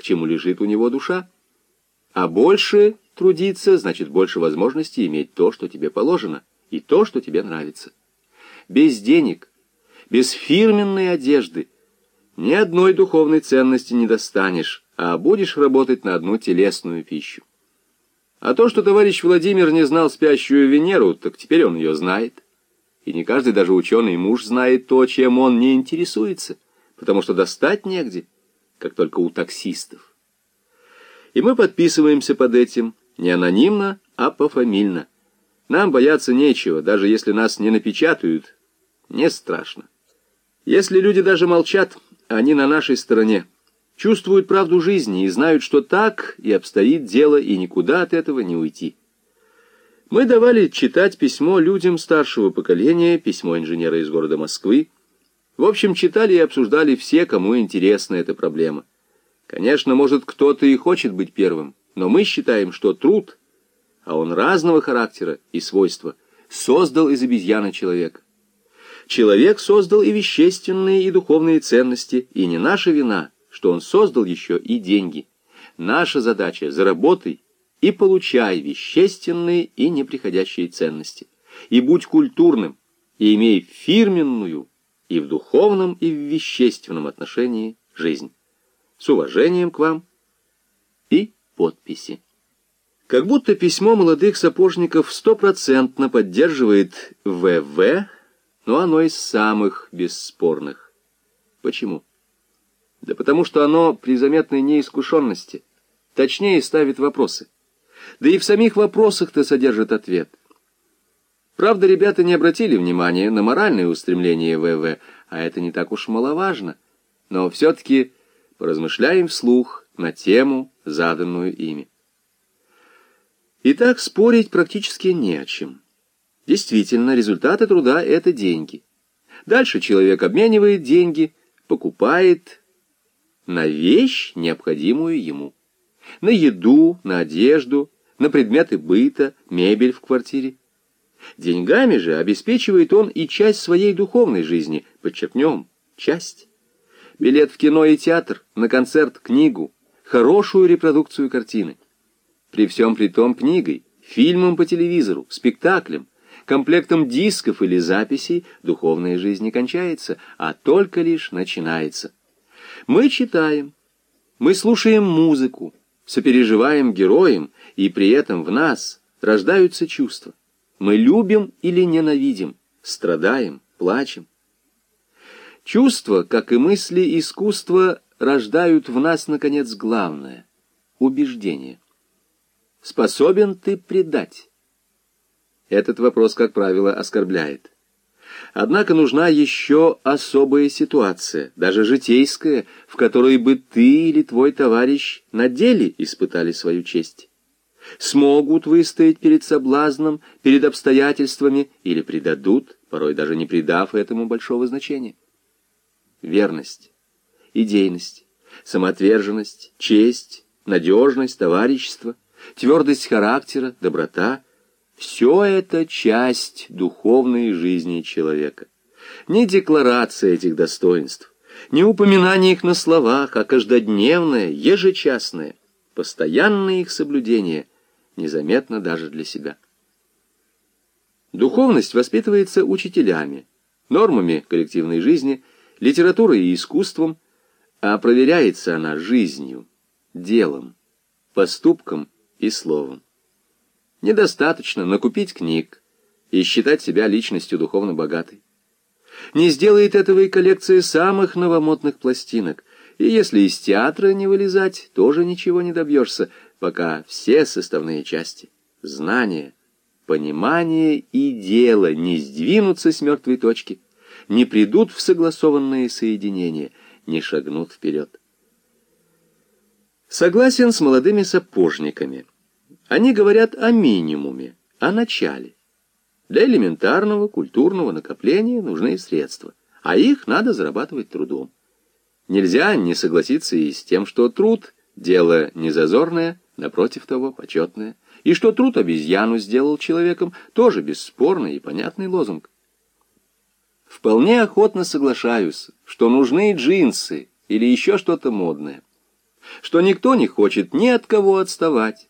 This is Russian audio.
к чему лежит у него душа. А больше трудиться, значит больше возможностей иметь то, что тебе положено, и то, что тебе нравится. Без денег, без фирменной одежды ни одной духовной ценности не достанешь, а будешь работать на одну телесную пищу. А то, что товарищ Владимир не знал спящую Венеру, так теперь он ее знает. И не каждый даже ученый муж знает то, чем он не интересуется, потому что достать негде, как только у таксистов. И мы подписываемся под этим не анонимно, а пофамильно. Нам бояться нечего, даже если нас не напечатают, не страшно. Если люди даже молчат, они на нашей стороне, чувствуют правду жизни и знают, что так и обстоит дело, и никуда от этого не уйти. Мы давали читать письмо людям старшего поколения, письмо инженера из города Москвы. В общем, читали и обсуждали все, кому интересна эта проблема. Конечно, может, кто-то и хочет быть первым, но мы считаем, что труд, а он разного характера и свойства, создал из обезьяны человека. Человек создал и вещественные, и духовные ценности, и не наша вина, что он создал еще и деньги. Наша задача — заработай и получай вещественные и неприходящие ценности. И будь культурным, и имей фирменную и в духовном, и в вещественном отношении жизнь. С уважением к вам и подписи. Как будто письмо молодых сапожников стопроцентно поддерживает ВВ, но оно из самых бесспорных. Почему? Да потому что оно при заметной неискушенности точнее ставит вопросы. Да и в самих вопросах-то содержит ответ. Правда, ребята не обратили внимания на моральные устремления ВВ, а это не так уж маловажно. Но все-таки поразмышляем вслух на тему, заданную ими. Итак, спорить практически не о чем. Действительно, результаты труда — это деньги. Дальше человек обменивает деньги, покупает на вещь, необходимую ему. На еду, на одежду, на предметы быта, мебель в квартире. Деньгами же обеспечивает он и часть своей духовной жизни, подчеркнем, часть. Билет в кино и театр, на концерт, книгу, хорошую репродукцию картины. При всем при том книгой, фильмом по телевизору, спектаклем, комплектом дисков или записей духовная жизнь не кончается, а только лишь начинается. Мы читаем, мы слушаем музыку, сопереживаем героям, и при этом в нас рождаются чувства. Мы любим или ненавидим, страдаем, плачем. Чувства, как и мысли, искусства, рождают в нас, наконец, главное — убеждение. Способен ты предать? Этот вопрос, как правило, оскорбляет. Однако нужна еще особая ситуация, даже житейская, в которой бы ты или твой товарищ на деле испытали свою честь. Смогут выстоять перед соблазном, перед обстоятельствами или предадут, порой даже не придав этому большого значения. Верность, идейность, самоотверженность, честь, надежность, товарищество, твердость характера, доброта — все это часть духовной жизни человека. Не декларация этих достоинств, не упоминание их на словах, а каждодневное, ежечасное, постоянное их соблюдение, незаметно даже для себя. Духовность воспитывается учителями, нормами коллективной жизни, литературой и искусством, а проверяется она жизнью, делом, поступком и словом. Недостаточно накупить книг и считать себя личностью духовно богатой. Не сделает этого и коллекция самых новомодных пластинок. И если из театра не вылезать, тоже ничего не добьешься, пока все составные части — знания, понимание и дело не сдвинутся с мертвой точки, не придут в согласованные соединения, не шагнут вперед. Согласен с молодыми сапожниками — они говорят о минимуме, о начале. Для элементарного культурного накопления нужны средства, а их надо зарабатывать трудом. Нельзя не согласиться и с тем, что труд — дело не зазорное, напротив того, почетное, и что труд обезьяну сделал человеком, тоже бесспорный и понятный лозунг. Вполне охотно соглашаюсь, что нужны джинсы или еще что-то модное. что никто не хочет ни от кого отставать,